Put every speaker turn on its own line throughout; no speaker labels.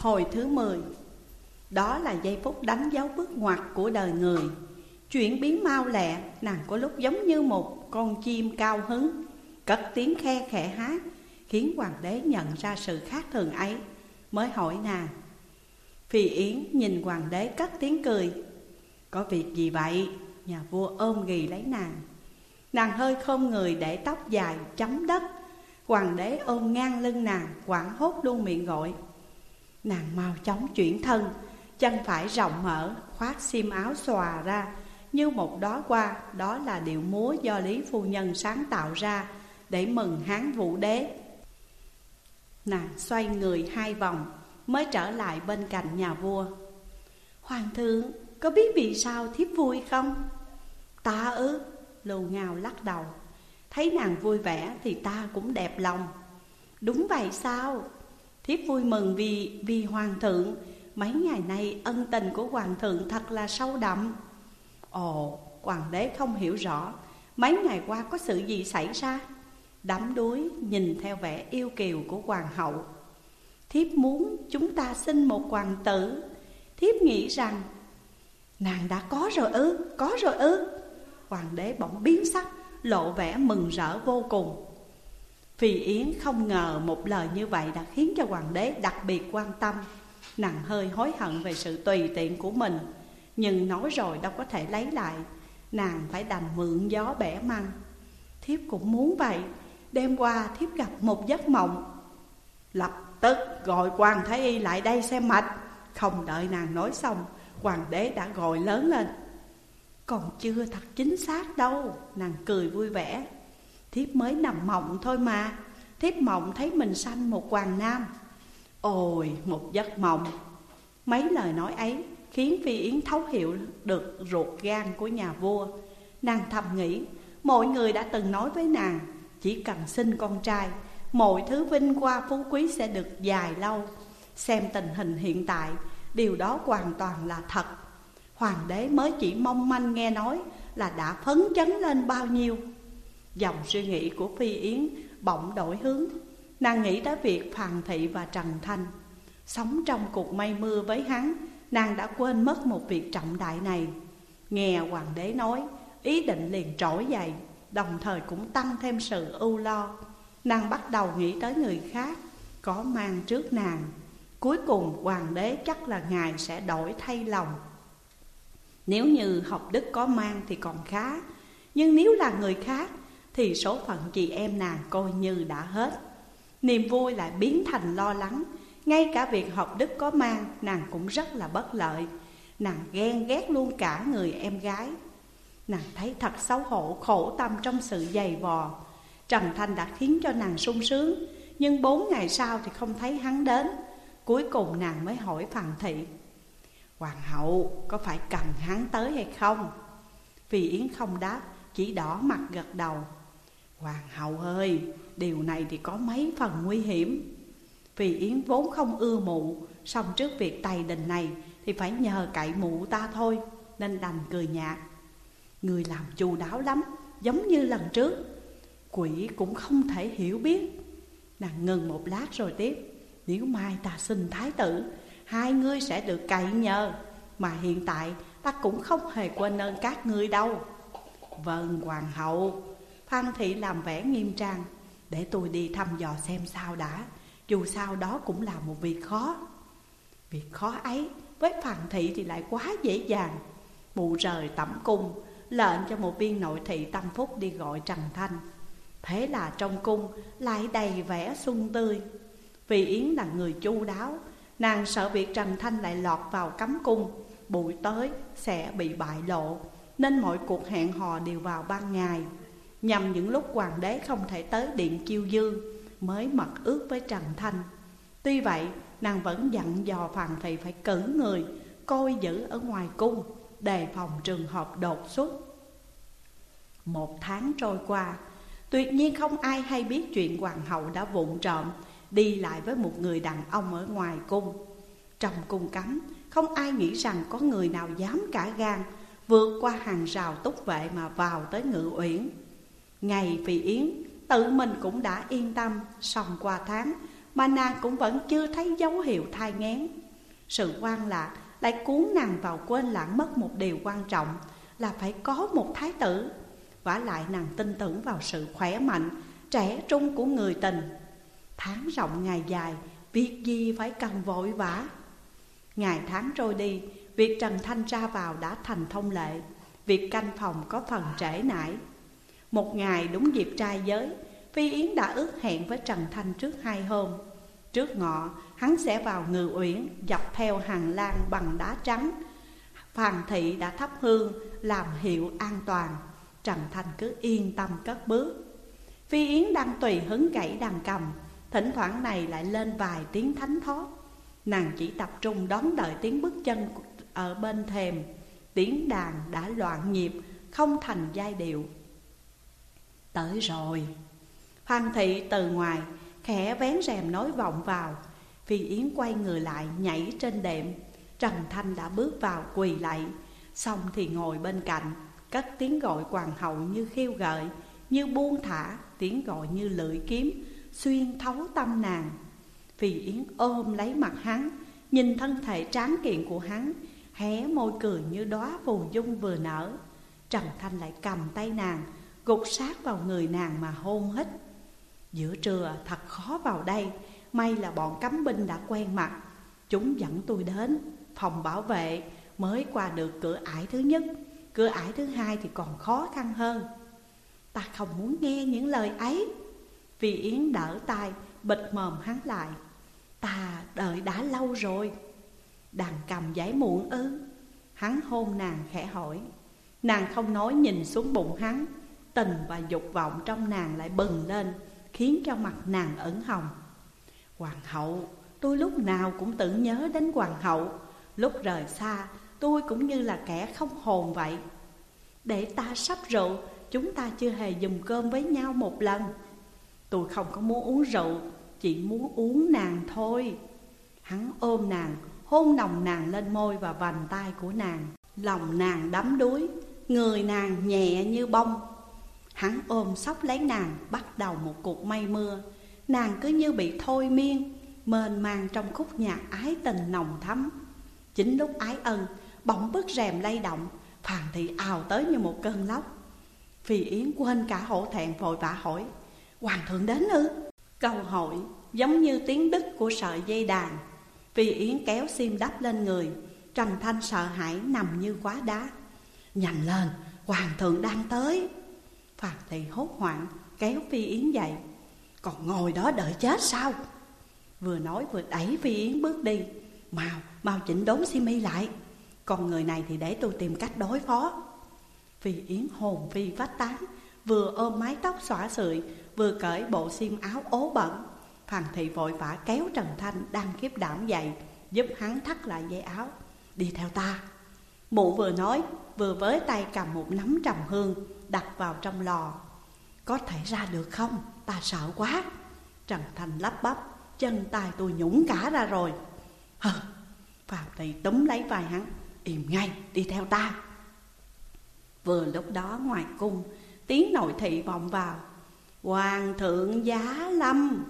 Hồi thứ 10 Đó là giây phút đánh dấu bước ngoặt của đời người. Chuyển biến mau lẹ, Nàng có lúc giống như một con chim cao hứng. Cất tiếng khe khẽ hát, Khiến hoàng đế nhận ra sự khác thường ấy, Mới hỏi nàng. Phi Yến nhìn hoàng đế cất tiếng cười. Có việc gì vậy? Nhà vua ôm ghì lấy nàng. Nàng hơi không người để tóc dài chấm đất. Hoàng đế ôm ngang lưng nàng, quảng hốt luôn miệng gọi. Nàng mau chóng chuyển thân, Chân phải rộng mở, khoác xiêm áo xòa ra. Như một đóa hoa, Đó là điệu múa do Lý Phu Nhân sáng tạo ra Để mừng Hán Vũ Đế. Nàng xoay người hai vòng, Mới trở lại bên cạnh nhà vua. Hoàng thượng, có biết vì sao thiếp vui không? Ta ư? Lù ngào lắc đầu. Thấy nàng vui vẻ thì ta cũng đẹp lòng. Đúng vậy sao? Thiếp vui mừng vì vì hoàng thượng. Mấy ngày nay ân tình của hoàng thượng thật là sâu đậm. Ồ, hoàng đế không hiểu rõ Mấy ngày qua có sự gì xảy ra? Đắm đuối nhìn theo vẻ yêu kiều của hoàng hậu. Thiếp muốn chúng ta sinh một hoàng tử. Thiếp nghĩ rằng Nàng đã có rồi ư, có rồi ư. Hoàng đế bỗng biến sắc Lộ vẻ mừng rỡ vô cùng. Phi Yến không ngờ một lời như vậy đã khiến cho hoàng đế đặc biệt quan tâm. Nàng hơi hối hận về sự tùy tiện của mình, Nhưng nói rồi đâu có thể lấy lại. Nàng phải đành mượn gió bẻ măng. Thiếp cũng muốn vậy. Đêm qua thiếp gặp một giấc mộng. Lập tức gọi quan thái y lại đây xem mạch. Không đợi nàng nói xong, Hoàng đế đã gọi lớn lên. Còn chưa thật chính xác đâu, Nàng cười vui vẻ. Thiếp mới nằm mộng thôi mà. Thiếp mộng thấy mình sanh một hoàng nam. Ôi, một giấc mộng. Mấy lời nói ấy khiến Phi Yến thấu hiểu được ruột gan của nhà vua. Nàng thầm nghĩ, Mọi người đã từng nói với nàng, Chỉ cần sinh con trai, Mọi thứ vinh hoa phú quý sẽ được dài lâu. Xem tình hình hiện tại, Điều đó hoàn toàn là thật. Hoàng đế mới chỉ mong manh nghe nói Là đã phấn chấn lên bao nhiêu. Dòng suy nghĩ của Phi Yến bỗng đổi hướng. Nàng nghĩ tới việc Phàn Thị và Trần Thanh. Sống trong cuộc mây mưa với hắn, Nàng đã quên mất một việc trọng đại này. Nghe hoàng đế nói, Ý định liền trỗi dậy, Đồng thời cũng tăng thêm sự ưu lo. Nàng bắt đầu nghĩ tới người khác, Có mang trước nàng. Cuối cùng, hoàng đế chắc là ngài sẽ đổi thay lòng. Nếu như học đức có mang thì còn khá, Nhưng nếu là người khác thì số phận chị em nàng coi như đã hết. Niềm vui lại biến thành lo lắng. Ngay cả việc học đức có mang, Nàng cũng rất là bất lợi. Nàng ghen ghét luôn cả người em gái. Nàng thấy thật xấu hổ, khổ tâm trong sự dày vò. Trần Thanh đã khiến cho nàng sung sướng, Nhưng bốn ngày sau thì không thấy hắn đến. Cuối cùng nàng mới hỏi Phàn Thị, Hoàng hậu, có phải cần hắn tới hay không? Vì Yến không đáp, Chỉ đỏ mặt gật đầu. Hoàng hậu ơi, Điều này thì có mấy phần nguy hiểm. Vì Yến vốn không ưa mụ Xong trước việc tày đình này Thì phải nhờ cậy mụ ta thôi, Nên đành cười nhạt. Người làm chu đáo lắm, Giống như lần trước. Quỷ cũng không thể hiểu biết. Nàng ngừng một lát rồi tiếp, Nếu mai ta xin thái tử, Hai ngươi sẽ được cậy nhờ, Mà hiện tại ta cũng không hề quên ơn các ngươi đâu. Vâng hoàng hậu. Phan thị làm vẻ nghiêm trang, Để tôi đi thăm dò xem sao đã, Dù sao đó cũng là một việc khó. Việc khó ấy với Phan thị thì lại quá dễ dàng. Mụ rời tẩm cung, Lệnh cho một viên nội thị tâm phúc đi gọi Trần Thanh. Thế là trong cung lại đầy vẻ xuân tươi. Vì Yến là người chu đáo, Nàng sợ việc Trần Thanh lại lọt vào cấm cung, buổi tới sẽ bị bại lộ, Nên mọi cuộc hẹn hò đều vào ban ngày. Nhằm những lúc hoàng đế không thể tới điện chiêu dương Mới mật ước với Trần Thanh. Tuy vậy, nàng vẫn dặn dò Phàn Thị phải cử người, Coi giữ ở ngoài cung, Đề phòng trường hợp đột xuất. Một tháng trôi qua, Tuyệt nhiên không ai hay biết chuyện hoàng hậu đã vụng trộm Đi lại với một người đàn ông ở ngoài cung. Trong cung cấm, Không ai nghĩ rằng có người nào dám cả gan Vượt qua hàng rào túc vệ mà vào tới ngự uyển. Ngày vì Yến tự mình cũng đã yên tâm Xong qua tháng Mà nàng cũng vẫn chưa thấy dấu hiệu thai ngén. Sự quan lạc lại cuốn nàng vào quên lãng mất một điều quan trọng Là phải có một thái tử. Vả lại nàng tin tưởng vào sự khỏe mạnh, trẻ trung của người tình. Tháng rộng ngày dài, việc gì phải cần vội vã? Ngày tháng trôi đi, việc Trần Thanh ra vào đã thành thông lệ. Việc canh phòng có phần trễ nải. Một ngày đúng dịp trai giới Phi Yến đã ước hẹn với Trần Thanh trước hai hôm. Trước ngọ, hắn sẽ vào ngự uyển Dọc theo hàng lan bằng đá trắng. Phàn thị đã thắp hương Làm hiệu an toàn. Trần Thanh cứ yên tâm cất bước. Phi Yến đang tùy hứng gãy đàn cầm Thỉnh thoảng này lại lên vài tiếng thánh thót. Nàng chỉ tập trung đón đợi tiếng bước chân ở bên thềm. Tiếng đàn đã loạn nhịp, không thành giai điệu. Tới rồi. Hoàng thị từ ngoài, khẽ vén rèm nói vọng vào. Phi Yến quay người lại nhảy trên đệm. Trần Thanh đã bước vào quỳ lạy Xong thì ngồi bên cạnh Cất tiếng gọi hoàng hậu như khiêu gợi Như buông thả Tiếng gọi như lưỡi kiếm Xuyên thấu tâm nàng. Phi Yến ôm lấy mặt hắn Nhìn thân thể tráng kiện của hắn Hé môi cười như đóa phù dung vừa nở. Trần Thanh lại cầm tay nàng Gục sát vào người nàng mà hôn hít Giữa trưa, thật khó vào đây. May là bọn cấm binh đã quen mặt. Chúng dẫn tôi đến. Phòng bảo vệ mới qua được cửa ải thứ nhất. Cửa ải thứ hai thì còn khó khăn hơn. Ta không muốn nghe những lời ấy. Vì Yến đỡ tay Bịt mồm hắn lại. Ta đợi đã lâu rồi. Đàn cầm giấy muộn ư. Hắn hôn nàng khẽ hỏi. Nàng không nói nhìn xuống bụng hắn. Tình và dục vọng trong nàng lại bừng lên, Khiến cho mặt nàng ẩn hồng. Hoàng hậu, Tôi lúc nào cũng tưởng nhớ đến hoàng hậu. Lúc rời xa, Tôi cũng như là kẻ không hồn vậy. Để ta sắp rượu, Chúng ta chưa hề dùng cơm với nhau một lần. Tôi không có muốn uống rượu, Chỉ muốn uống nàng thôi. Hắn ôm nàng, Hôn nồng nàng lên môi và vành tay của nàng. Lòng nàng đắm đuối, Người nàng nhẹ như bông. Hắn ôm sóc lấy nàng Bắt đầu một cuộc mây mưa. Nàng cứ như bị thôi miên Mênh mang trong khúc nhạc ái tình nồng thắm. Chính lúc ái ân Bỗng bức rèm lay động Phàn thị ào tới như một cơn lốc. Phi Yến quên cả hổ thẹn vội vã hỏi Hoàng thượng đến ư? Câu hỏi giống như tiếng đứt của sợi dây đàn. Phi Yến kéo sim đắp lên người Trần Thanh sợ hãi nằm như quá đá. Nhanh lên, hoàng thượng đang tới. Phàn thị hốt hoảng kéo Phi Yến dậy. Còn ngồi đó đợi chết sao? Vừa nói vừa đẩy Phi Yến bước đi. Mau, mau chỉnh đốn mi lại. Còn người này thì để tôi tìm cách đối phó. Phi Yến hồn phi vách tán Vừa ôm mái tóc xõa sượi Vừa cởi bộ xiêm áo ố bẩn. Phàn thị vội vã kéo Trần Thanh đang khiếp đảm dậy Giúp hắn thắt lại dây áo. Đi theo ta. Mụ vừa nói vừa với tay cầm một nắm trầm hương. Đặt vào trong lò. Có thể ra được không? Ta sợ quá. Trần thành lắp bắp, Chân tay tôi nhũng cả ra rồi. Hờ Phạm Thị túm lấy vai hắn, Im ngay, đi theo ta. Vừa lúc đó ngoài cung, Tiếng nội thị vọng vào. Hoàng thượng giá lâm.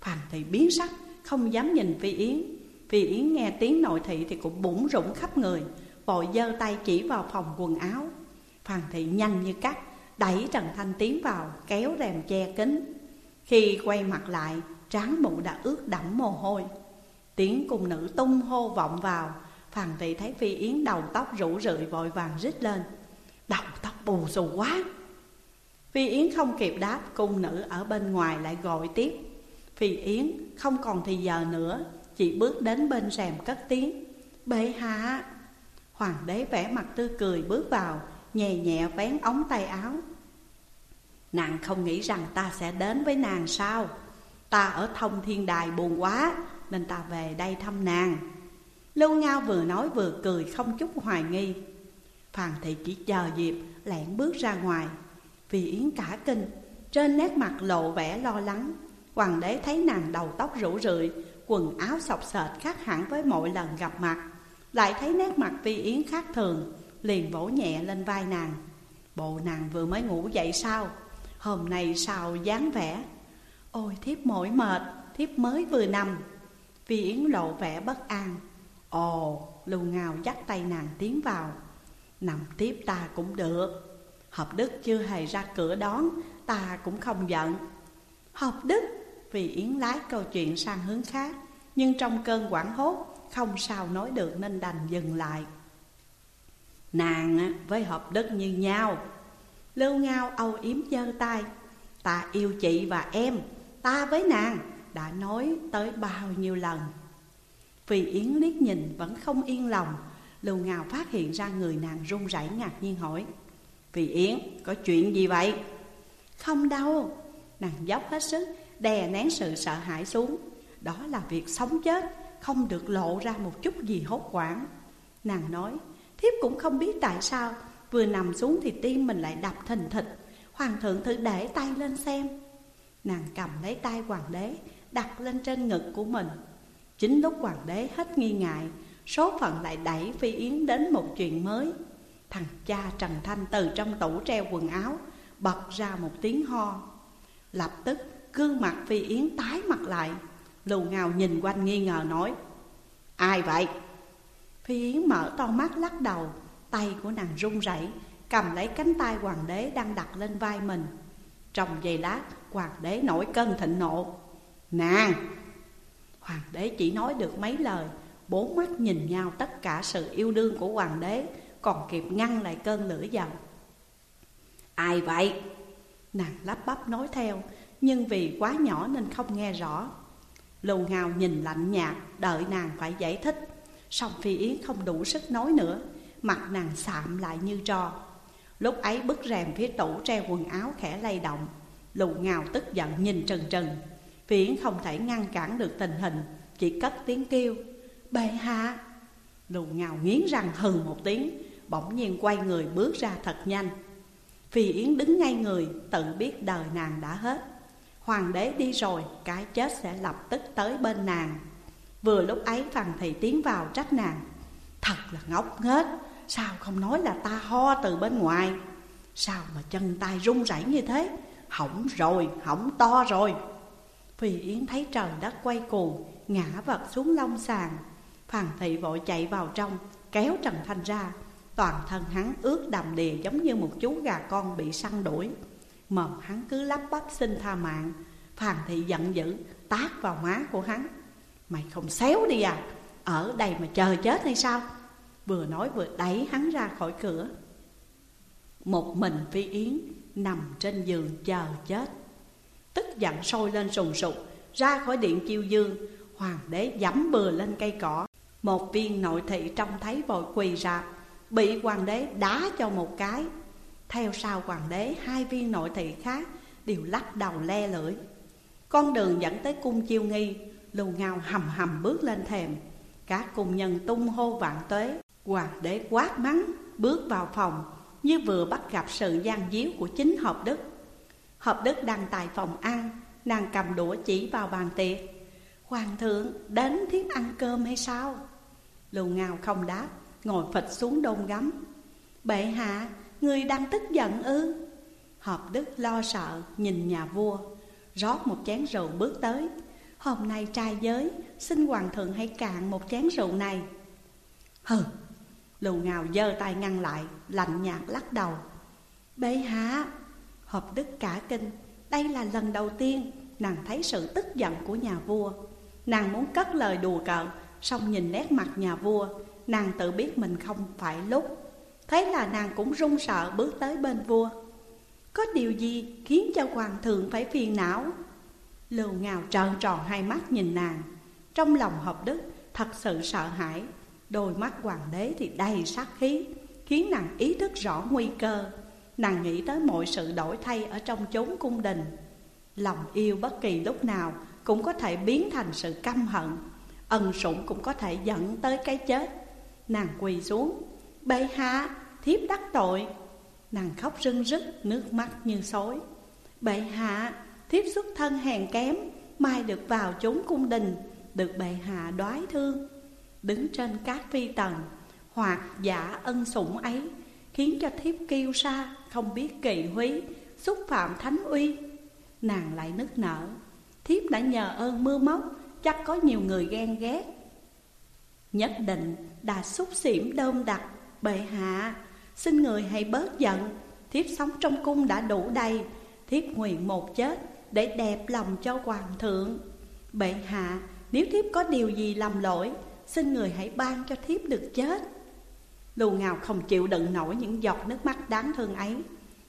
Phạm Thị biến sắc, Không dám nhìn Phi Yến. Phi Yến nghe tiếng nội thị thì cũng bủng rủng khắp người, Vội giơ tay chỉ vào phòng quần áo. Phan Thị nhanh như cắt, Đẩy Trần Thanh tiến vào, Kéo rèm che kính. Khi quay mặt lại Tráng mụ đã ướt đẫm mồ hôi. Tiếng cung nữ tung hô vọng vào. Phan Thị thấy Phi Yến đầu tóc rủ rượi vội vàng rít lên. Đầu tóc bù xù quá! Phi Yến không kịp đáp, Cung nữ ở bên ngoài lại gọi tiếp. Phi Yến, không còn thì giờ nữa, Chị bước đến bên rèm cất tiếng. Bệ hạ! Hoàng đế vẽ mặt tươi cười bước vào Nhẹ nhẹ vén ống tay áo. Nàng không nghĩ rằng ta sẽ đến với nàng sao? Ta ở thông thiên đài buồn quá, Nên ta về đây thăm nàng. Lưu Ngao vừa nói vừa cười không chút hoài nghi. Phàn thị chỉ chờ dịp lẹn bước ra ngoài. Vì Yến cả kinh, Trên nét mặt lộ vẻ lo lắng, Hoàng đế thấy nàng đầu tóc rủ rượi, Quần áo sọc sệt khác hẳn với mọi lần gặp mặt, Lại thấy nét mặt Vi Yến khác thường. Liền vỗ nhẹ lên vai nàng. Bộ nàng vừa mới ngủ dậy sao? Hôm nay sao dáng vẻ? Ôi thiếp mỏi mệt thiếp mới vừa nằm. Phi Yến lộ vẻ bất an. Ồ, Lưu ngào dắt tay nàng tiến vào. Nằm tiếp ta cũng được. Hợp Đức chưa hề ra cửa đón Ta cũng không giận. Hợp Đức? Vì Yến lái câu chuyện sang hướng khác Nhưng trong cơn quảng hốt Không sao nói được nên đành dừng lại. Nàng với Hợp đất như nhau. Lưu Ngao âu yếm giơ tay. Ta yêu chị và em. Ta với nàng đã nói tới bao nhiêu lần. Vì Yến liếc nhìn vẫn không yên lòng Lưu Ngao phát hiện ra người nàng run rẩy ngạc nhiên hỏi, Vì Yến, có chuyện gì vậy? Không đâu. Nàng dốc hết sức, đè nén sự sợ hãi xuống. Đó là việc sống chết, Không được lộ ra một chút gì hốt hoảng. Nàng nói Thiếp cũng không biết tại sao, Vừa nằm xuống thì tim mình lại đập thình thịch. Hoàng thượng thử để tay lên xem. Nàng cầm lấy tay hoàng đế, Đặt lên trên ngực của mình. Chính lúc hoàng đế hết nghi ngại, Số phận lại đẩy Phi Yến đến một chuyện mới. Thằng cha Trần Thanh từ trong tủ treo quần áo, Bật ra một tiếng ho. Lập tức, gương mặt Phi Yến tái mặt lại, Lù ngào nhìn quanh nghi ngờ nói, Ai vậy? Phi Yến mở to mắt lắc đầu, Tay của nàng run rẩy, Cầm lấy cánh tay hoàng đế đang đặt lên vai mình. Trong giây lát, hoàng đế nổi cơn thịnh nộ. Nàng! Hoàng đế chỉ nói được mấy lời, Bốn mắt nhìn nhau tất cả sự yêu đương của hoàng đế, Còn kịp ngăn lại cơn lửa giận. Ai vậy? Nàng lắp bắp nói theo, Nhưng vì quá nhỏ nên không nghe rõ. Lù ngào nhìn lạnh nhạt, Đợi nàng phải giải thích. Song Phi Yến không đủ sức nói nữa, Mặt nàng sạm lại như trò Lúc ấy bức rèm phía tủ treo quần áo khẽ lay động, Lù ngào tức giận nhìn trần trần. Phi Yến không thể ngăn cản được tình hình, Chỉ cất tiếng kêu, Bệ hạ! Lù ngào nghiến răng hừ một tiếng, Bỗng nhiên quay người bước ra thật nhanh. Phi Yến đứng ngay người, Tự biết đời nàng đã hết. Hoàng đế đi rồi, Cái chết sẽ lập tức tới bên nàng. Vừa lúc ấy thằng Thị tiến vào trách nàng. Thật là ngốc nghếch Sao không nói là ta ho từ bên ngoài? Sao mà chân tay run rẩy như thế? Hỏng rồi, hỏng to rồi. Phi Yến thấy trời đất quay cuồng Ngã vật xuống lông sàn. Phàn Thị vội chạy vào trong Kéo Trần Thanh ra. Toàn thân hắn ướt đầm đìa giống như một chú gà con bị săn đuổi. Mồm hắn cứ lắp bắp xin tha mạng. Phàn Thị giận dữ tát vào má của hắn. Mày không xéo đi à? Ở đây mà chờ chết hay sao? Vừa nói vừa đẩy hắn ra khỏi cửa. Một mình Phi Yến nằm trên giường chờ chết. Tức giận sôi lên sùng sục, Ra khỏi điện chiêu dương, Hoàng đế dẫm bừa lên cây cỏ. Một viên nội thị trông thấy vội quỳ rạp Bị hoàng đế đá cho một cái. Theo sau hoàng đế, Hai viên nội thị khác Đều lắc đầu le lưỡi. Con đường dẫn tới cung chiêu nghi Lưu ngao hầm hầm bước lên thềm. Các cung nhân tung hô vạn tuế. Hoàng đế quát mắng Bước vào phòng Như vừa bắt gặp sự gian díu của chính hợp đức. Hợp đức đang tại phòng ăn Nàng cầm đũa chỉ vào bàn tiệc. Hoàng thượng đến thiếp ăn cơm hay sao? Lưu ngào không đáp Ngồi phịch xuống đôn gấm. Bệ hạ, người đang tức giận ư? Hợp đức lo sợ nhìn nhà vua Rót một chén rượu bước tới. Hôm nay trai giới, Xin hoàng thượng hãy cạn một chén rượu này. Hừ, Lù ngào giơ tay ngăn lại, Lạnh nhạt lắc đầu. Bệ hạ Hợp đức cả kinh, Đây là lần đầu tiên Nàng thấy sự tức giận của nhà vua. Nàng muốn cất lời đùa cợt Xong nhìn nét mặt nhà vua, Nàng tự biết mình không phải lúc. Thế là nàng cũng run sợ bước tới bên vua. Có điều gì khiến cho hoàng thượng phải phiền não? Lưu ngào trợn tròn hai mắt nhìn nàng. Trong lòng hợp đức thật sự sợ hãi. Đôi mắt hoàng đế thì đầy sát khí Khiến nàng ý thức rõ nguy cơ. Nàng nghĩ tới mọi sự đổi thay ở trong chốn cung đình. Lòng yêu bất kỳ lúc nào cũng có thể biến thành sự căm hận. Ân sủng cũng có thể dẫn tới cái chết. Nàng quỳ xuống. Bệ hạ, thiếp đắc tội. Nàng khóc rưng rức, nước mắt như xối. Bệ hạ, thiếp xuất thân hèn kém, Mai được vào chốn cung đình, Được bệ hạ đoái thương. Đứng trên các phi tần, Hoặc giả ân sủng ấy, Khiến cho thiếp kiêu sa, Không biết kỳ húy, Xúc phạm thánh uy. Nàng lại nức nở. Thiếp đã nhờ ơn mưa móc Chắc có nhiều người ghen ghét. Nhất định đã xúc xỉm đơm đặc Bệ hạ, Xin người hãy bớt giận. Thiếp sống trong cung đã đủ đầy, Thiếp nguyện một chết để đẹp lòng cho hoàng thượng. Bệ hạ, Nếu thiếp có điều gì làm lỗi, Xin người hãy ban cho thiếp được chết. Lưu Ngào không chịu đựng nổi những giọt nước mắt đáng thương ấy.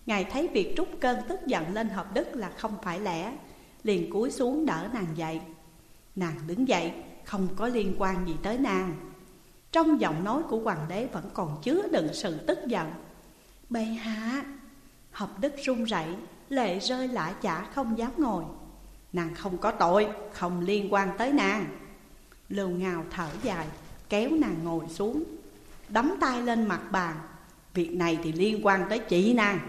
Ngài thấy việc trút cơn tức giận lên hợp đức là không phải lẽ, Liền cúi xuống đỡ nàng dậy. Nàng đứng dậy, không có liên quan gì tới nàng. Trong giọng nói của hoàng đế vẫn còn chứa đựng sự tức giận. Bệ hạ, Hợp đức run rẩy Lệ rơi lã chả không dám ngồi. Nàng không có tội, Không liên quan tới nàng. Lưu ngào thở dài, Kéo nàng ngồi xuống, Đấm tay lên mặt bàn. Việc này thì liên quan tới chị nàng.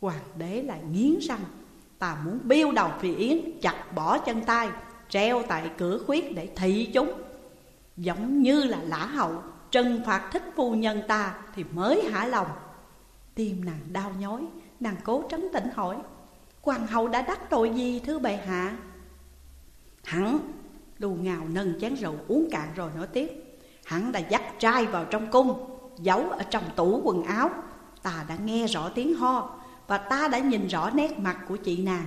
Hoàng đế lại nghiến răng, Ta muốn biêu đầu Phi Yến, Chặt bỏ chân tay, Treo tại cửa khuyết để thị chúng. Giống như là lã hậu, Trừng phạt thích phu nhân ta Thì mới hả lòng. Tim nàng đau nhói Nàng cố trấn tĩnh hỏi, Hoàng hậu đã đắc tội gì, thưa bệ hạ? Hẳn lù ngào nâng chén rượu uống cạn rồi nói tiếp, Hắn đã dắt trai vào trong cung, Giấu ở trong tủ quần áo. Ta đã nghe rõ tiếng ho Và ta đã nhìn rõ nét mặt của chị nàng.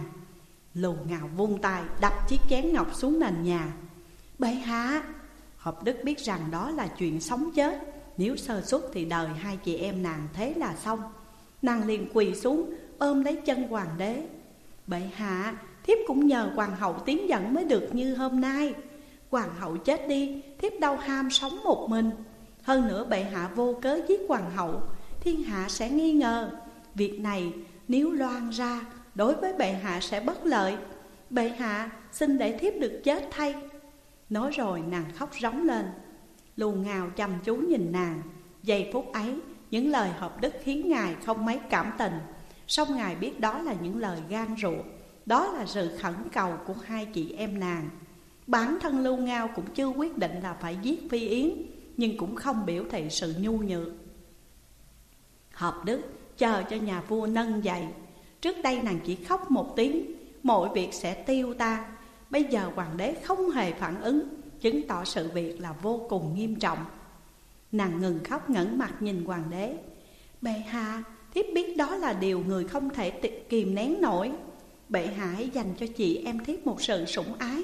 Lù ngào vung tay đập chiếc chén ngọc xuống nền nhà. Bệ hạ. Hợp đức biết rằng đó là chuyện sống chết, Nếu sơ xuất thì đời hai chị em nàng thế là xong. Nàng liền quỳ xuống, ôm lấy chân hoàng đế. Bệ hạ, thiếp cũng nhờ hoàng hậu tiến dẫn mới được như hôm nay. Hoàng hậu chết đi, thiếp đau ham sống một mình. Hơn nữa bệ hạ vô cớ giết hoàng hậu, Thiên hạ sẽ nghi ngờ. Việc này, nếu loan ra, Đối với bệ hạ sẽ bất lợi. Bệ hạ, xin để thiếp được chết thay. Nói rồi nàng khóc rống lên Lù ngào chăm chú nhìn nàng. Giây phút ấy những lời hợp đức khiến ngài không mấy cảm tình. Song ngài biết đó là những lời gan ruột Đó là sự khẩn cầu của hai chị em nàng. Bản thân Lưu Ngao cũng chưa quyết định là phải giết Phi Yến, Nhưng cũng không biểu thị sự nhu nhược. Hợp đức, chờ cho nhà vua nâng dậy Trước đây nàng chỉ khóc một tiếng, Mọi việc sẽ tiêu tan Bây giờ hoàng đế không hề phản ứng, Chứng tỏ sự việc là vô cùng nghiêm trọng. Nàng ngừng khóc ngẩn mặt nhìn hoàng đế. Bệ hạ, thiếp biết đó là điều người không thể kìm nén nổi. Bệ hạ hãy dành cho chị em thiếp một sự sủng ái.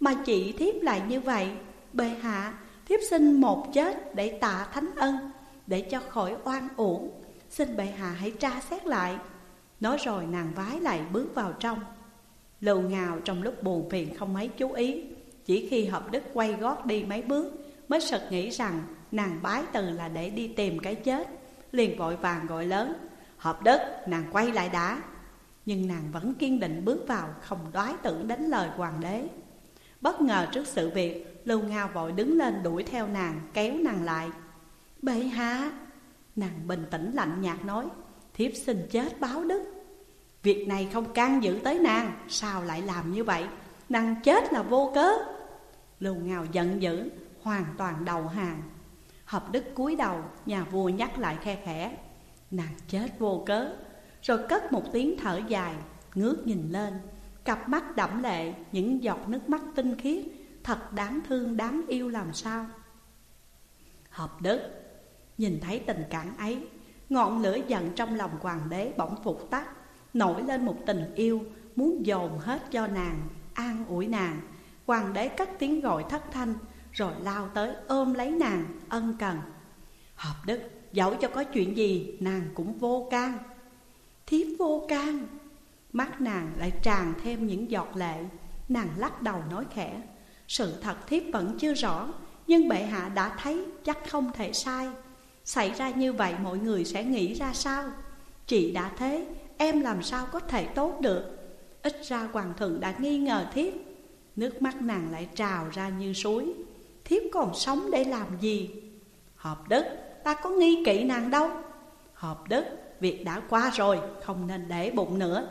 Mà chị thiếp lại như vậy, Bệ hạ, thiếp xin một chết để tạ thánh ân, Để cho khỏi oan uổng. Xin bệ hạ hãy tra xét lại. Nói rồi nàng vái lại bước vào trong. Lầu ngào trong lúc buồn phiền không mấy chú ý. Chỉ khi hợp đức quay gót đi mấy bước, Mới sực nghĩ rằng nàng bái từ là để đi tìm cái chết. Liền vội vàng gọi lớn, Hợp đức, nàng quay lại đã. Nhưng nàng vẫn kiên định bước vào, Không đoái tưởng đến lời hoàng đế. Bất ngờ trước sự việc, Lưu Ngao vội đứng lên đuổi theo nàng, Kéo nàng lại. Bệ hạ. Nàng bình tĩnh lạnh nhạt nói, Thiếp xin chết báo đức. Việc này không can dự tới nàng, Sao lại làm như vậy? Nàng chết là vô cớ. Lưu Ngao giận dữ, Hoàn toàn đầu hàng. Hợp đức cúi đầu, Nhà vua nhắc lại khe khẽ. Nàng chết vô cớ. Rồi cất một tiếng thở dài, Ngước nhìn lên. Cặp mắt đẫm lệ, Những giọt nước mắt tinh khiết. Thật đáng thương, đáng yêu làm sao? Hợp đức, Nhìn thấy tình cảnh ấy, Ngọn lửa giận trong lòng hoàng đế bỗng phục tắt. Nổi lên một tình yêu, Muốn dồn hết cho nàng, An ủi nàng. Hoàng đế cất tiếng gọi thất thanh rồi lao tới ôm lấy nàng, ân cần. Hợp đức Dẫu cho có chuyện gì, nàng cũng vô can. Thiếp vô can. Mắt nàng lại tràn thêm những giọt lệ. Nàng lắc đầu nói khẽ, Sự thật thiếp vẫn chưa rõ, Nhưng bệ hạ đã thấy chắc không thể sai. Xảy ra như vậy mọi người sẽ nghĩ ra sao? Chị đã thế, Em làm sao có thể tốt được? Ít ra hoàng thượng đã nghi ngờ thiếp. Nước mắt nàng lại trào ra như suối. Thiếp còn sống để làm gì? Hợp đức, ta có nghi kỵ nàng đâu. Hợp đức, việc đã qua rồi, Không nên để bụng nữa.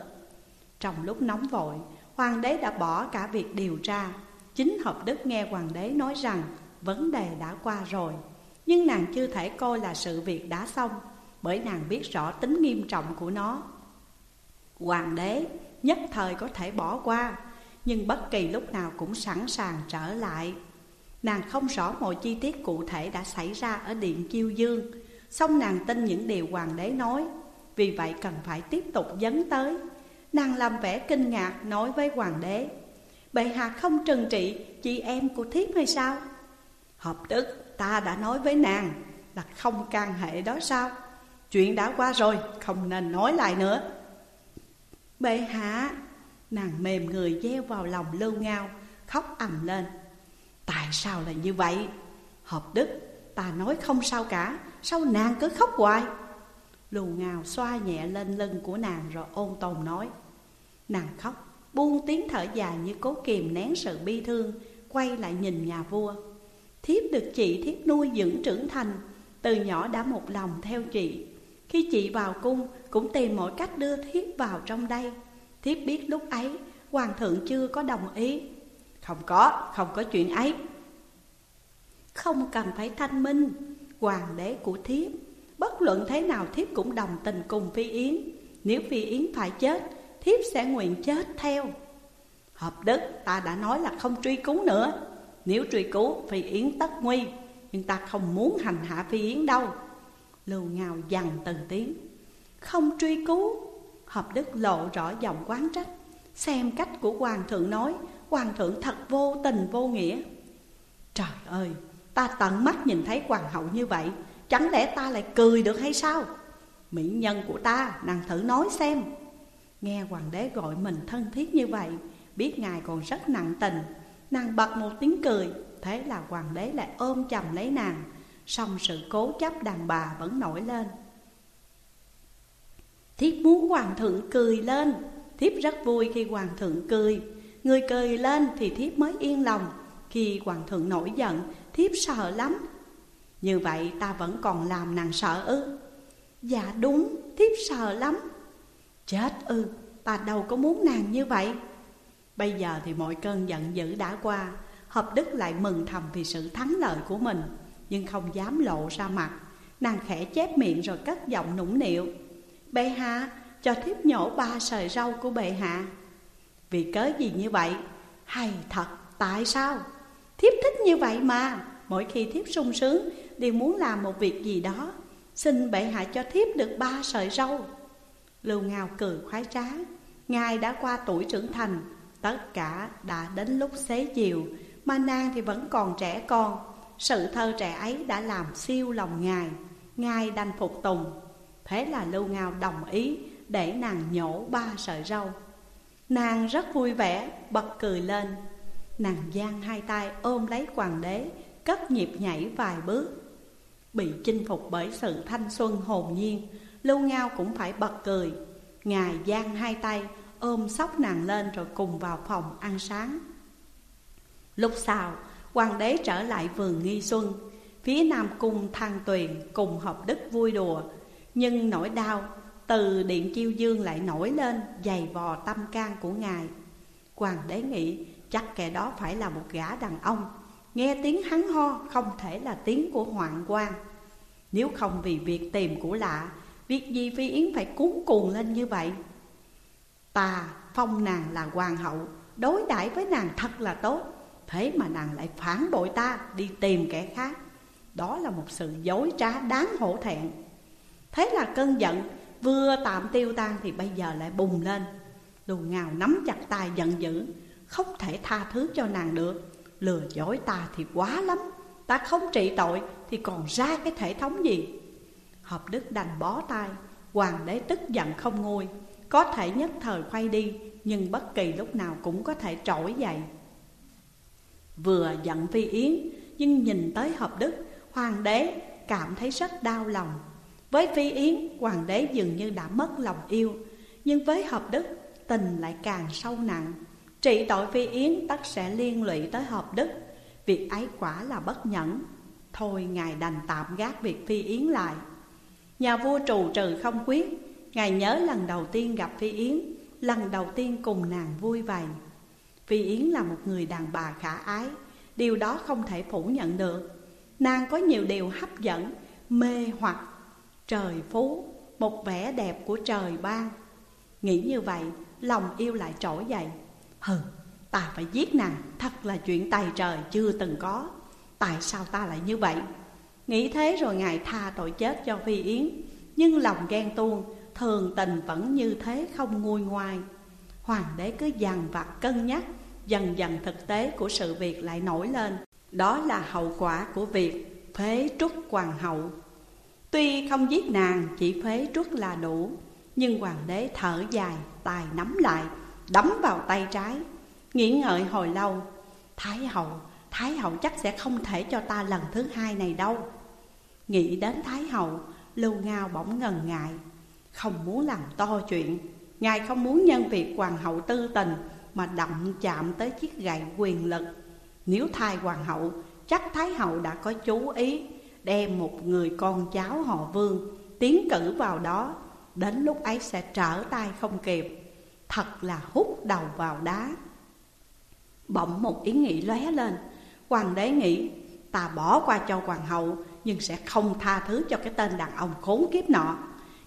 Trong lúc nóng vội, Hoàng đế đã bỏ cả việc điều tra. Chính hợp đức nghe hoàng đế nói rằng, Vấn đề đã qua rồi. Nhưng nàng chưa thể coi là sự việc đã xong, Bởi nàng biết rõ tính nghiêm trọng của nó. Hoàng đế, nhất thời có thể bỏ qua, Nhưng bất kỳ lúc nào cũng sẵn sàng trở lại. Nàng không rõ mọi chi tiết cụ thể đã xảy ra ở Điện Chiêu Dương. Xong nàng tin những điều hoàng đế nói. Vì vậy cần phải tiếp tục dấn tới. Nàng làm vẻ kinh ngạc nói với hoàng đế, Bệ hạ không trừng trị chị em của thiếp hay sao? Hợp đức ta đã nói với nàng là không can hệ đó sao? Chuyện đã qua rồi, không nên nói lại nữa. Bệ hạ. Nàng mềm người gieo vào lòng lưu ngao, Khóc ầm lên. Tại sao là như vậy? Hợp đức, ta nói không sao cả. Sao nàng cứ khóc hoài? Lù ngào xoa nhẹ lên lưng của nàng rồi ôn tồn nói. Nàng khóc, buông tiếng thở dài như cố kìm nén sự bi thương, Quay lại nhìn nhà vua. Thiếp được chị, thiếp nuôi dưỡng trưởng thành. Từ nhỏ đã một lòng theo chị. Khi chị vào cung, cũng tìm mọi cách đưa thiếp vào trong đây. Thiếp biết lúc ấy, hoàng thượng chưa có đồng ý. Không có, không có chuyện ấy. Không cần phải thanh minh Hoàng đế của thiếp. Bất luận thế nào thiếp cũng đồng tình cùng Phi Yến. Nếu Phi Yến phải chết Thiếp sẽ nguyện chết theo. Hợp đức ta đã nói là không truy cứu nữa. Nếu truy cứu Phi Yến tất nguy. Nhưng ta không muốn hành hạ Phi Yến đâu. Lưu Ngao dằn từng tiếng. Không truy cứu. Hợp đức lộ rõ giọng quán trách. Xem cách của hoàng thượng nói Hoàng thượng thật vô tình vô nghĩa. Trời ơi, Ta tận mắt nhìn thấy hoàng hậu như vậy, Chẳng lẽ ta lại cười được hay sao? Mỹ nhân của ta, Nàng thử nói xem. Nghe hoàng đế gọi mình thân thiết như vậy, Biết ngài còn rất nặng tình. Nàng bật một tiếng cười, Thế là hoàng đế lại ôm chầm lấy nàng. Xong sự cố chấp đàn bà vẫn nổi lên. Thiếp muốn hoàng thượng cười lên. Thiếp rất vui khi hoàng thượng cười. Người cười lên thì thiếp mới yên lòng, Khi hoàng thượng nổi giận, Thiếp sợ lắm. Như vậy ta vẫn còn làm nàng sợ ư? Dạ đúng, Thiếp sợ lắm. Chết ư, Ta đâu có muốn nàng như vậy. Bây giờ thì mọi cơn giận dữ đã qua, Hợp đức lại mừng thầm vì sự thắng lợi của mình, Nhưng không dám lộ ra mặt. Nàng khẽ chép miệng rồi cất giọng nũng nịu. Bệ hạ, cho thiếp nhổ ba sợi rau của bệ hạ. Vì cớ gì như vậy? Hay thật, tại sao? Thiếp thích như vậy mà Mỗi khi thiếp sung sướng Đều muốn làm một việc gì đó Xin bệ hạ cho thiếp được ba sợi râu. Lưu Ngao cười khoái trá Ngài đã qua tuổi trưởng thành Tất cả đã đến lúc xế chiều Mà nàng thì vẫn còn trẻ con Sự thơ trẻ ấy đã làm siêu lòng Ngài Ngài đành phục tùng Thế là Lưu Ngao đồng ý để nàng nhổ ba sợi râu. Nàng rất vui vẻ, bật cười lên. Nàng giang hai tay ôm lấy hoàng đế Cất nhịp nhảy vài bước. Bị chinh phục bởi sự thanh xuân hồn nhiên Lưu Ngao cũng phải bật cười. Ngài giang hai tay ôm sóc nàng lên rồi cùng vào phòng ăn sáng. Lúc sau, hoàng đế trở lại vườn nghi xuân. Phía nam cung thăng tuyền cùng hợp đức vui đùa Nhưng nỗi đau từ điện chiêu dương lại nổi lên Dày vò tâm can của ngài. Hoàng đế nghĩ chắc kẻ đó phải là một gã đàn ông. Nghe tiếng hắn ho, không thể là tiếng của hoàng quan Nếu không vì việc tìm của lạ, Việc gì Phi Yến phải cuốn cuồng lên như vậy? Ta, phong nàng là hoàng hậu, Đối đãi với nàng thật là tốt. Thế mà nàng lại phản bội ta, Đi tìm kẻ khác. Đó là một sự dối trá đáng hổ thẹn. Thế là cơn giận Vừa tạm tiêu tan thì bây giờ lại bùng lên. Lù ngào nắm chặt tay giận dữ, Không thể tha thứ cho nàng được. Lừa dối ta thì quá lắm, Ta không trị tội thì còn ra cái thể thống gì? Hợp đức đành bó tay, Hoàng đế tức giận không nguôi. Có thể nhất thời quay đi, Nhưng bất kỳ lúc nào cũng có thể trỗi dậy. Vừa giận Phi Yến, Nhưng nhìn tới hợp đức, Hoàng đế cảm thấy rất đau lòng với Phi Yến, hoàng đế dường như đã mất lòng yêu Nhưng với hợp đức, tình lại càng sâu nặng. Trị tội Phi Yến tất sẽ liên lụy tới hợp đức. Việc ấy quả là bất nhẫn. Thôi ngài đành tạm gác việc Phi Yến lại. Nhà vua trù trừ không quyết. Ngài nhớ lần đầu tiên gặp Phi Yến Lần đầu tiên cùng nàng vui vầy. Phi Yến là một người đàn bà khả ái Điều đó không thể phủ nhận được. Nàng có nhiều điều hấp dẫn, mê hoặc Trời phú, một vẻ đẹp của trời ban. Nghĩ như vậy, Lòng yêu lại trỗi dậy. Hừ, ta phải giết nàng Thật là chuyện tài trời chưa từng có. Tại sao ta lại như vậy? Nghĩ thế rồi ngài tha tội chết cho Phi Yến. Nhưng lòng ghen tuông Thường tình vẫn như thế không nguôi ngoai. Hoàng đế cứ dằn vặt cân nhắc Dần dần thực tế của sự việc lại nổi lên. Đó là hậu quả của việc phế trúc hoàng hậu. Tuy không giết nàng chỉ phế truất là đủ Nhưng hoàng đế thở dài tài nắm lại Đấm vào tay trái. Nghĩ ngợi hồi lâu Thái hậu, Thái hậu chắc sẽ không thể cho ta lần thứ hai này đâu. Nghĩ đến Thái hậu Lưu Ngao bỗng ngần ngại Không muốn làm to chuyện Ngài không muốn nhân việc hoàng hậu tư tình Mà động chạm tới chiếc gậy quyền lực. Nếu thay hoàng hậu Chắc Thái hậu đã có chú ý. Đem một người con cháu họ vương Tiến cử vào đó. Đến lúc ấy sẽ trở tay không kịp. Thật là hút đầu vào đá. Bỗng một ý nghĩ lóe lên. Hoàng đế nghĩ, Ta bỏ qua cho hoàng hậu, Nhưng sẽ không tha thứ cho cái tên đàn ông khốn kiếp nọ.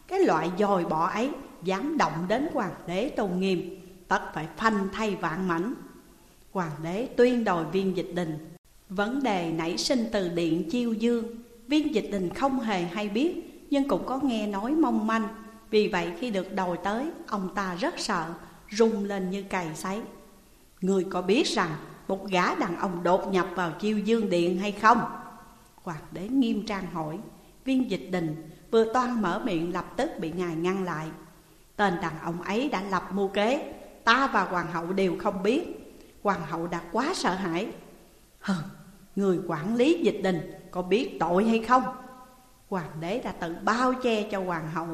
Cái loại dòi bỏ ấy Dám động đến hoàng đế tôn nghiêm, Tất phải phanh thay vạn mảnh. Hoàng đế tuyên đòi viên dịch đình. Vấn đề nảy sinh từ điện chiêu dương. Viên dịch đình không hề hay biết Nhưng cũng có nghe nói mong manh. Vì vậy khi được đòi tới Ông ta rất sợ Rung lên như cày sấy. Người có biết rằng Một gã đàn ông đột nhập vào chiêu dương điện hay không? Hoàng đế nghiêm trang hỏi. Viên dịch đình vừa toan mở miệng lập tức bị ngài ngăn lại. Tên đàn ông ấy đã lập mưu kế Ta và hoàng hậu đều không biết. Hoàng hậu đã quá sợ hãi. Hừ, người quản lý dịch đình có biết tội hay không? Hoàng đế đã tự bao che cho hoàng hậu.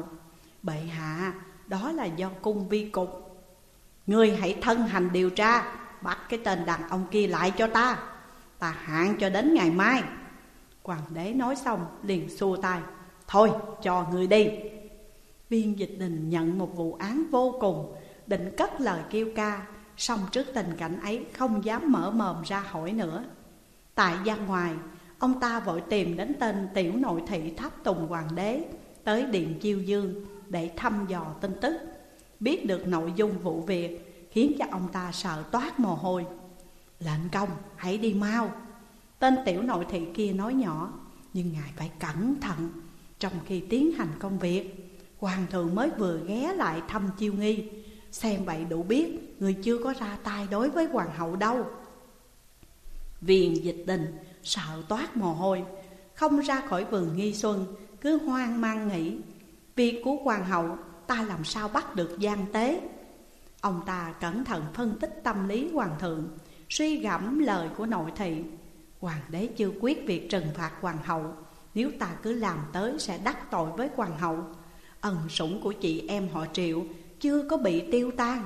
Bệ hạ, đó là do cung vi cục. Người hãy thân hành điều tra Bắt cái tên đàn ông kia lại cho ta. Ta hạn cho đến ngày mai. Hoàng đế nói xong liền xua tay. Thôi cho người đi. Viên dịch đình nhận một vụ án vô cùng Định cất lời kêu ca Xong trước tình cảnh ấy không dám mở mồm ra hỏi nữa. Tại gian ngoài Ông ta vội tìm đến tên tiểu nội thị tháp tùng hoàng đế, Tới điện chiêu dương để thăm dò tin tức. Biết được nội dung vụ việc, Khiến cho ông ta sợ toát mồ hôi. Lệnh công, hãy đi mau. Tên tiểu nội thị kia nói nhỏ, Nhưng ngài phải cẩn thận Trong khi tiến hành công việc. Hoàng thượng mới vừa ghé lại thăm chiêu nghi, Xem vậy đủ biết Người chưa có ra tay đối với hoàng hậu đâu. Viền dịch đình sợ toát mồ hôi, Không ra khỏi vườn nghi xuân, Cứ hoang mang nghĩ Việc của hoàng hậu, ta làm sao bắt được gian tế? Ông ta cẩn thận phân tích tâm lý hoàng thượng, Suy gẫm lời của nội thị. Hoàng đế chưa quyết việc trừng phạt hoàng hậu, Nếu ta cứ làm tới sẽ đắc tội với hoàng hậu. Ân sủng của chị em họ triệu chưa có bị tiêu tan,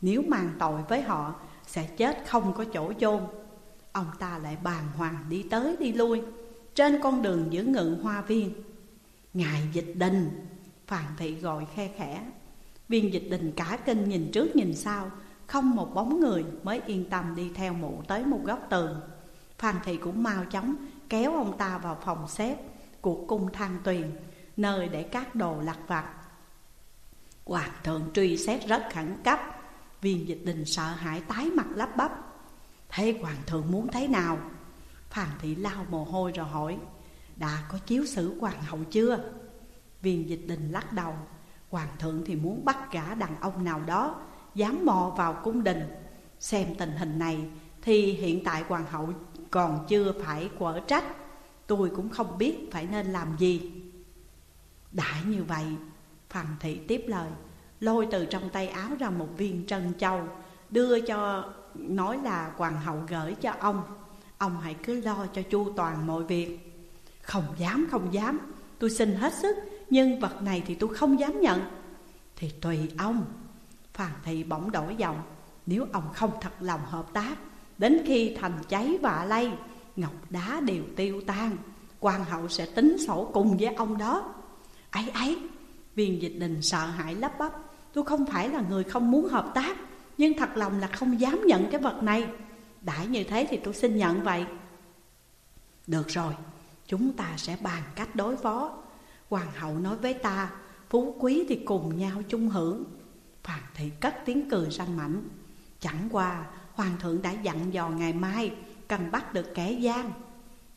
Nếu mang tội với họ sẽ chết không có chỗ chôn. Ông ta lại bàng hoàng đi tới đi lui Trên con đường giữa ngự hoa viên. Ngài dịch đình. Phàn thị gọi khe khẽ. Viên dịch đình cả kinh nhìn trước nhìn sau, Không một bóng người mới yên tâm đi theo mụ tới một góc tường. Phan thị cũng mau chóng kéo ông ta vào phòng xếp Của cung thang tuyền, Nơi để các đồ lặt vặt. Hoàng thượng truy xét rất khẩn cấp. Viên dịch đình sợ hãi tái mặt lắp bắp. Thế hoàng thượng muốn thế nào? phàn thị lau mồ hôi rồi hỏi, Đã có chiếu xử hoàng hậu chưa? Viên dịch đình lắc đầu, Hoàng thượng thì muốn bắt gã đàn ông nào đó, Dám mò vào cung đình Xem tình hình này Thì hiện tại hoàng hậu còn chưa phải quở trách Tôi cũng không biết phải nên làm gì Đã như vậy phàn thị tiếp lời, Lôi từ trong tay áo ra một viên trân châu, Đưa cho nói là hoàng hậu gửi cho ông Ông hãy cứ lo cho chu toàn mọi việc. Không dám không dám, Tôi xin hết sức, Nhưng vật này thì tôi không dám nhận. Thì tùy ông Phàn thị bỗng đổi giọng, Nếu ông không thật lòng hợp tác, Đến khi thành cháy vạ lây Ngọc đá đều tiêu tan, Hoàng hậu sẽ tính sổ cùng với ông đó. Ấy ấy, Viên dịch đình sợ hãi lắp bắp, Tôi không phải là người không muốn hợp tác. Nhưng thật lòng là không dám nhận cái vật này. Đã như thế thì tôi xin nhận vậy. Được rồi Chúng ta sẽ bàn cách đối phó. Hoàng hậu nói với ta Phú quý thì cùng nhau chung hưởng. Phàn thị cất tiếng cười ranh mảnh. Chẳng qua hoàng thượng đã dặn dò ngày mai Cần bắt được kẻ gian.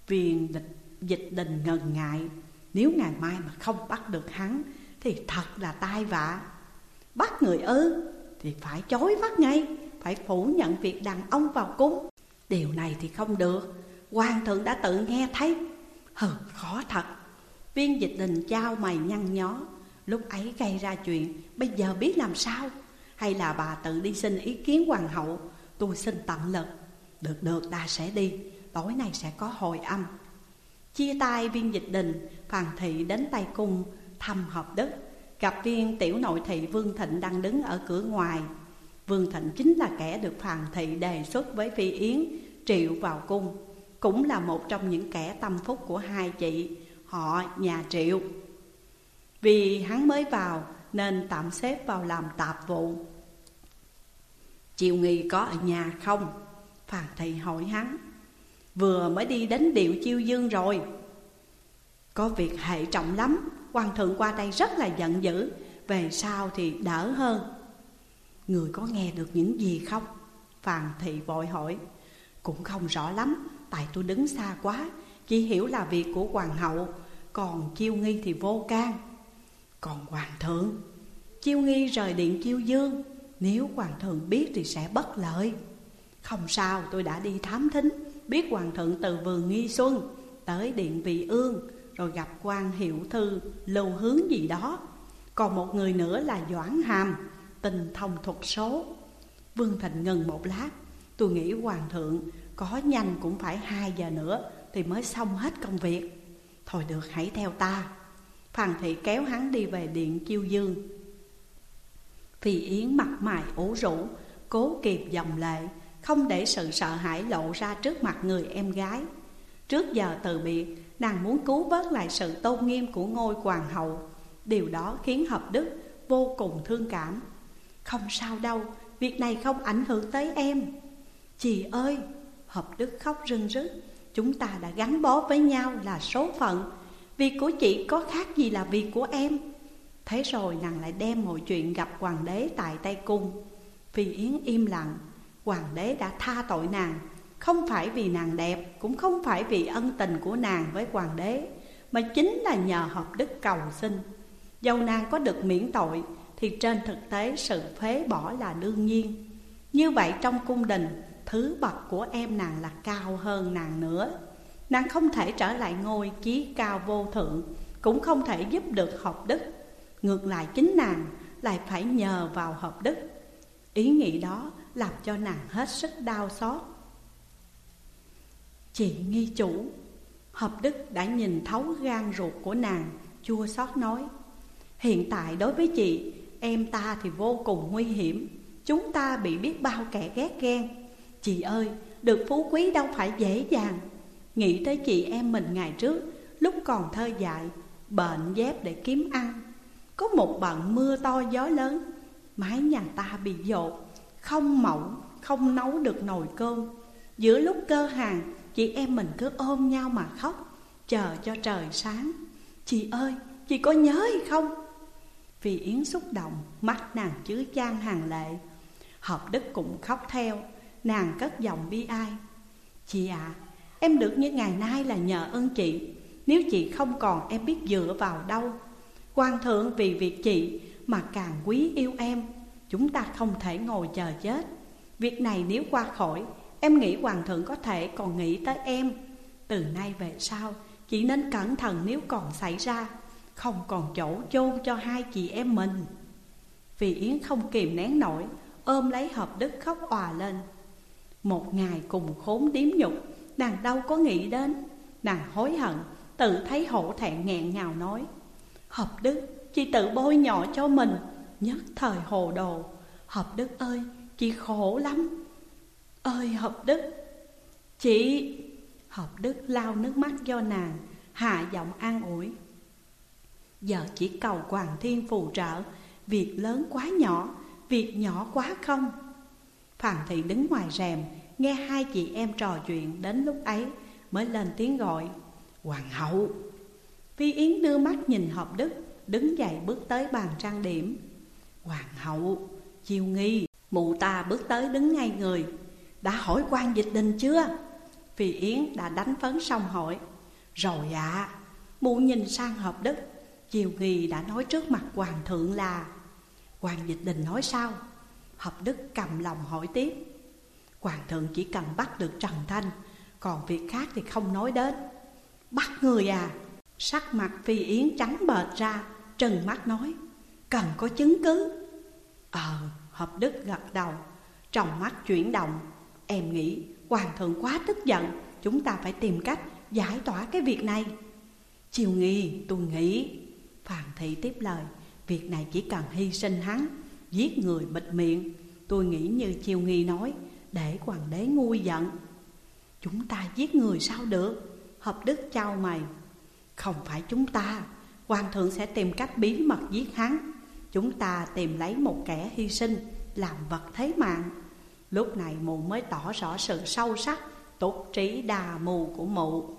Viên địch, dịch đình ngần ngại Nếu ngày mai mà không bắt được hắn Thì thật là tai vạ. Bắt người ư? Thì phải chối bắt ngay, Phải phủ nhận việc đàn ông vào cung. Điều này thì không được. Hoàng thượng đã tự nghe thấy. Hừ, khó thật. Viên dịch đình trao mày nhăn nhó. Lúc ấy gây ra chuyện, Bây giờ biết làm sao? Hay là bà tự đi xin ý kiến hoàng hậu? Tôi xin tận lực Được được, ta sẽ đi. Tối nay sẽ có hồi âm. Chia tay viên dịch đình, Phàn thị đến tay cung thăm hợp đức. Gặp viên tiểu nội thị Vương Thịnh đang đứng ở cửa ngoài. Vương Thịnh chính là kẻ được Phàn thị đề xuất với Phi Yến, Triệu vào cung. Cũng là một trong những kẻ tâm phúc của hai chị, Họ nhà Triệu. Vì hắn mới vào, nên tạm xếp vào làm tạp vụ. Chiều nghi có ở nhà không? Phàn thị hỏi hắn. Vừa mới đi đến điệu chiêu dương rồi. Có việc hệ trọng lắm Hoàng thượng qua đây rất là giận dữ, Về sau thì đỡ hơn. Người có nghe được những gì không? Phàn thị vội hỏi. Cũng không rõ lắm, Tại tôi đứng xa quá, Chỉ hiểu là việc của hoàng hậu, Còn chiêu nghi thì vô can. Còn hoàng thượng? Chiêu nghi rời điện chiêu dương, Nếu hoàng thượng biết thì sẽ bất lợi. Không sao, tôi đã đi thám thính, Biết hoàng thượng từ vườn nghi xuân, Tới điện vị ương rồi gặp quan hiệu thư lưu hướng gì đó. Còn một người nữa là Doãn Hàm, Tình thông thuật số. Vương Thịnh ngừng một lát. Tôi nghĩ hoàng thượng có nhanh cũng phải hai giờ nữa Thì mới xong hết công việc. Thôi được, hãy theo ta. Phan thị kéo hắn đi về điện chiêu dương. Phi Yến mặt mày ủ rũ, Cố kịp dòng lệ, Không để sự sợ hãi lộ ra trước mặt người em gái. Trước giờ từ biệt Nàng muốn cứu vớt lại sự tôn nghiêm của ngôi hoàng hậu. Điều đó khiến Hợp Đức vô cùng thương cảm. Không sao đâu, việc này không ảnh hưởng tới em. Chị ơi, Hợp Đức khóc rưng rức Chúng ta đã gắn bó với nhau là số phận. Việc của chị có khác gì là việc của em? Thế rồi nàng lại đem mọi chuyện gặp hoàng đế tại Tây Cung. Phi Yến im lặng. Hoàng đế đã tha tội nàng. Không phải vì nàng đẹp, Cũng không phải vì ân tình của nàng với hoàng đế, Mà chính là nhờ hợp đức cầu xin. Dầu nàng có được miễn tội, Thì trên thực tế sự phế bỏ là đương nhiên. Như vậy trong cung đình, Thứ bậc của em nàng là cao hơn nàng nữa. Nàng không thể trở lại ngôi chí cao vô thượng, Cũng không thể giúp được hợp đức. Ngược lại chính nàng lại phải nhờ vào hợp đức. Ý nghĩ đó làm cho nàng hết sức đau xót. Chị nghi chủ Hợp đức đã nhìn thấu gan ruột của nàng Chua xót nói Hiện tại đối với chị Em ta thì vô cùng nguy hiểm Chúng ta bị biết bao kẻ ghét ghen. Chị ơi Được phú quý đâu phải dễ dàng. Nghĩ tới chị em mình ngày trước Lúc còn thơ dại Bệnh dép để kiếm ăn. Có một bận mưa to gió lớn Mái nhà ta bị dột Không mỏng, không nấu được nồi cơm. Giữa lúc cơ hàng Chị em mình cứ ôm nhau mà khóc Chờ cho trời sáng. Chị ơi, chị có nhớ hay không? Vì Yến xúc động Mắt nàng chứa chan hàng lệ. Hợp Đức cũng khóc theo Nàng cất giọng bi ai. Chị ạ, à, em được như ngày nay là nhờ ơn chị. Nếu chị không còn em biết dựa vào đâu. Quan thượng vì việc chị mà càng quý yêu em. Chúng ta không thể ngồi chờ chết. Việc này nếu qua khỏi Em nghĩ hoàng thượng có thể còn nghĩ tới em. Từ nay về sau, chỉ nên cẩn thận nếu còn xảy ra. Không còn chỗ chôn cho hai chị em mình. Vì Yến không kìm nén nổi, Ôm lấy hợp đức khóc òa lên. Một ngày cùng khốn điếm nhục, Nàng đâu có nghĩ đến. Nàng hối hận, Tự thấy hổ thẹn nghẹn ngào nói Hợp đức Chị tự bôi nhỏ cho mình Nhất thời hồ đồ. Hợp đức ơi, chị khổ lắm. Ơi hợp đức. Chị Hợp đức lau nước mắt cho nàng, Hạ giọng an ủi. Giờ chỉ cầu Hoàng Thiên phù trợ, Việc lớn quá nhỏ, Việc nhỏ quá không. Phàn thị đứng ngoài rèm, Nghe hai chị em trò chuyện Đến lúc ấy mới lên tiếng gọi, Hoàng hậu. Phi Yến đưa mắt nhìn hợp đức, Đứng dậy bước tới bàn trang điểm. Hoàng hậu, Chiều nghi, Mụ ta bước tới đứng ngay người. Đã hỏi quan dịch đình chưa? Phi Yến đã đánh phấn xong hỏi. Rồi ạ à, Mụ nhìn sang hợp đức. Chiều nghi đã nói trước mặt hoàng thượng là Hoàng dịch đình nói sao? Hợp đức cầm lòng hỏi tiếp. Hoàng thượng chỉ cần bắt được Trần Thanh Còn việc khác thì không nói đến. Bắt người à? Sắc mặt Phi Yến trắng bệt ra Trừng mắt nói Cần có chứng cứ. Ờ, hợp đức gật đầu Trong mắt chuyển động Em nghĩ hoàng thượng quá tức giận, Chúng ta phải tìm cách giải tỏa cái việc này. Chiều nghi, tôi nghĩ Phàn thị tiếp lời, Việc này chỉ cần hy sinh hắn, Giết người bịt miệng, Tôi nghĩ như chiều nghi nói, Để hoàng đế nguôi giận. Chúng ta giết người sao được? Hợp đức trao mày. Không phải chúng ta, Hoàng thượng sẽ tìm cách bí mật giết hắn. Chúng ta tìm lấy một kẻ hy sinh Làm vật thế mạng. Lúc này mụ mới tỏ rõ sự sâu sắc Tốt trí đà mù của mụ.